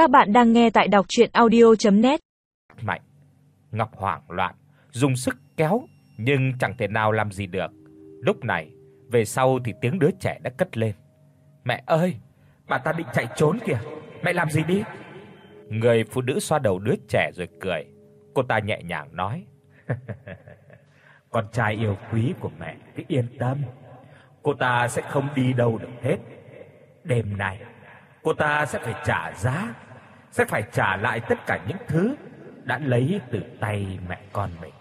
Các bạn đang nghe tại đọc audio net Mạnh, Ngọc hoảng loạn, dùng sức kéo nhưng chẳng thể nào làm gì được. Lúc này, về sau thì tiếng đứa trẻ đã cất lên. "Mẹ ơi, bà ta định chạy trốn kìa, mẹ làm gì đi?" Người phụ nữ xoa đầu đứa trẻ rồi cười. Cô ta nhẹ nhàng nói: "Con trai yêu quý của mẹ, cứ yên tâm, cô ta sẽ không đi đâu được hết. Đêm nay, cô ta sẽ phải trả giá, sẽ phải trả lại tất cả những thứ đã lấy từ tay mẹ con mình."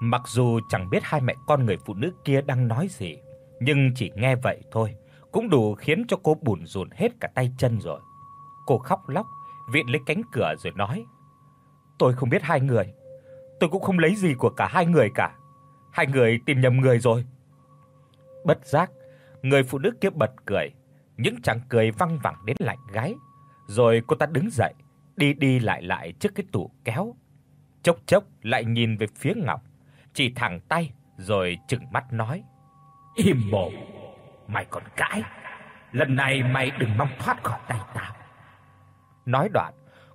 Mặc dù chẳng biết hai mẹ con người phụ nữ kia đang nói gì, nhưng chỉ nghe vậy thôi cũng đủ khiến cho cô bủn rủn hết cả tay chân rồi. Cô khóc lóc, viện lấy cánh cửa rồi nói: "Tôi không biết hai người, tôi cũng không lấy gì của cả hai người cả. Hai người tìm nhầm người rồi." Bất giác, người phụ nữ kia bật cười, những tràng cười văng vẳng đến lạnh gáy, rồi cô ta đứng dậy, đi đi lại lại trước cái tủ kéo. Chốc chốc lại nhìn về phía Ngọc, chỉ thẳng tay rồi trừng mắt nói: "Im mồm, mày còn cãi, lần này mày đừng mong thoát khỏi tay tao." Nói đoạn,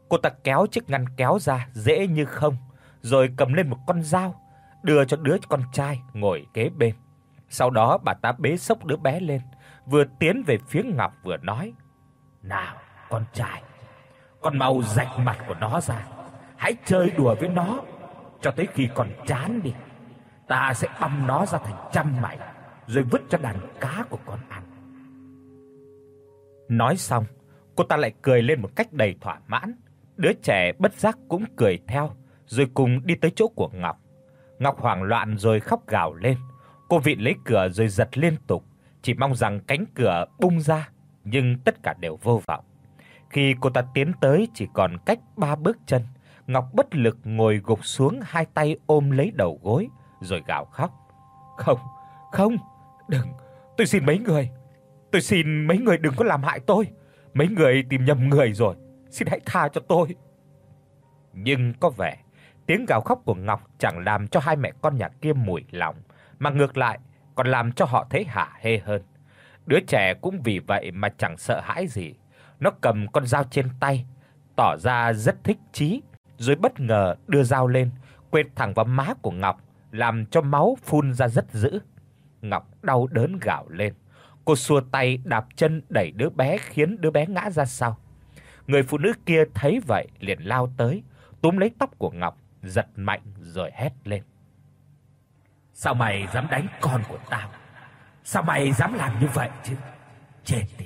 cô ta kéo chiếc ngăn kéo ra dễ như không, rồi cầm lên một con dao, đưa cho đứa con trai ngồi kế bên. Sau đó bà ta bế xốc đứa bé lên, vừa tiến về phía Ngọc vừa nói: "Nào, con trai, con mau rạch mặt của nó ra, hãy chơi đùa với nó cho tới khi còn chán đi. Ta sẽ băm nó ra thành trăm mảnh rồi vứt cho đàn cá của con ăn." Nói xong, cô ta lại cười lên một cách đầy thỏa mãn. Đứa trẻ bất giác cũng cười theo, rồi cùng đi tới chỗ của Ngọc. Ngọc hoảng loạn rồi khóc gào lên. Cô vịn lấy cửa rồi giật liên tục, chỉ mong rằng cánh cửa bung ra, nhưng tất cả đều vô vọng. Khi cô ta tiến tới chỉ còn cách ba bước chân, Ngọc bất lực ngồi gục xuống, hai tay ôm lấy đầu gối rồi gào khóc. "Không, không, đừng, tôi xin mấy người, tôi xin mấy người đừng có làm hại tôi. Mấy người tìm nhầm người rồi, xin hãy tha cho tôi." Nhưng có vẻ tiếng gào khóc của Ngọc chẳng làm cho hai mẹ con nhà kia mủi lòng, mà ngược lại còn làm cho họ thấy hả hê hơn. Đứa trẻ cũng vì vậy mà chẳng sợ hãi gì. Nó cầm con dao trên tay, tỏ ra rất thích chí, rồi bất ngờ đưa dao lên, quệt thẳng vào má của Ngọc, làm cho máu phun ra rất dữ. Ngọc đau đớn gào lên. Cô xua tay đạp chân đẩy đứa bé khiến đứa bé ngã ra sau. Người phụ nữ kia thấy vậy liền lao tới, túm lấy tóc của Ngọc, giật mạnh rồi hét lên. Sao mày dám đánh con của tao? Sao mày dám làm như vậy chứ? Chết đi.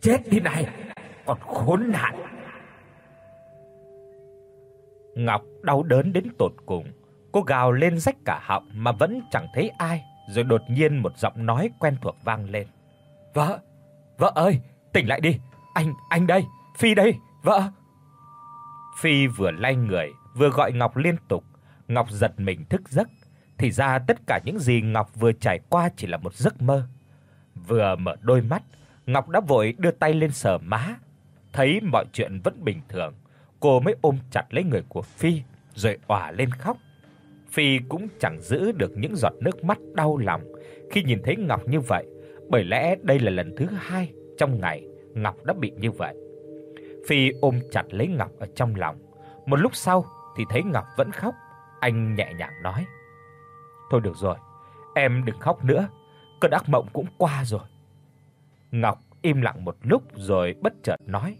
Chết đi này, còn khốn nạn. Ngọc đau đớn đến tột cùng, cô gào lên rách cả họng mà vẫn chẳng thấy ai, rồi đột nhiên một giọng nói quen thuộc vang lên. "Vợ, vợ ơi, tỉnh lại đi, anh anh đây, Phi đây, vợ." Phi vừa lay người, vừa gọi Ngọc liên tục. Ngọc giật mình thức giấc, thì ra tất cả những gì Ngọc vừa trải qua chỉ là một giấc mơ. Vừa mở đôi mắt, Ngọc đã vội đưa tay lên sờ má, thấy mọi chuyện vẫn bình thường, cô mới ôm chặt lấy người của Phi rồi òa lên khóc. Phi cũng chẳng giữ được những giọt nước mắt đau lòng khi nhìn thấy Ngọc như vậy, bởi lẽ đây là lần thứ hai trong ngày Ngọc đã bị như vậy. Phi ôm chặt lấy Ngọc ở trong lòng. Một lúc sau thì thấy Ngọc vẫn khóc, anh nhẹ nhàng nói: "Thôi được rồi, em đừng khóc nữa, cơn ác mộng cũng qua rồi." Ngọc im lặng một lúc rồi bất chợt nói: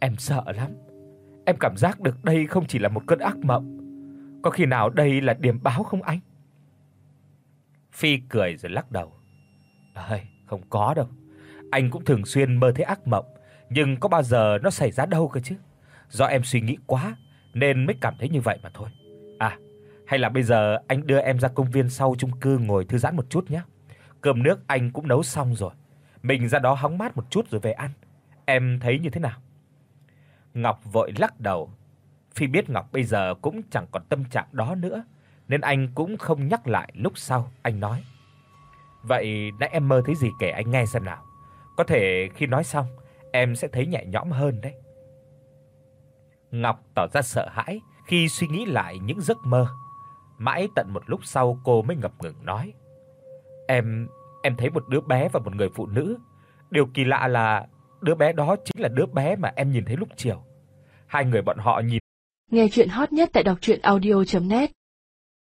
"Em sợ lắm. Em cảm giác được đây không chỉ là một cơn ác mộng, có khi nào đây là điểm báo không anh?" Phi cười rồi lắc đầu. "Ơi, không có đâu. Anh cũng thường xuyên mơ thấy ác mộng, nhưng có bao giờ nó xảy ra đâu cơ chứ. Do em suy nghĩ quá nên mới cảm thấy như vậy mà thôi. À, hay là bây giờ anh đưa em ra công viên sau chung cư ngồi thư giãn một chút nhé. Cơm nước anh cũng nấu xong rồi. Mình ra đó hóng mát một chút rồi về ăn. Em thấy như thế nào?" Ngọc vội lắc đầu. Phi biết Ngọc bây giờ cũng chẳng còn tâm trạng đó nữa, nên anh cũng không nhắc lại lúc sau, anh nói: "Vậy nãy em mơ thấy gì kể anh nghe xem nào. Có thể khi nói xong, em sẽ thấy nhẹ nhõm hơn đấy." Ngọc tỏ ra sợ hãi khi suy nghĩ lại những giấc mơ. Mãi tận một lúc sau cô mới ngập ngừng nói: "Em em thấy một đứa bé và một người phụ nữ. Điều kỳ lạ là đứa bé đó chính là đứa bé mà em nhìn thấy lúc chiều. Hai người bọn họ nhìn Nghe chuyện hot nhất tại đọc audio net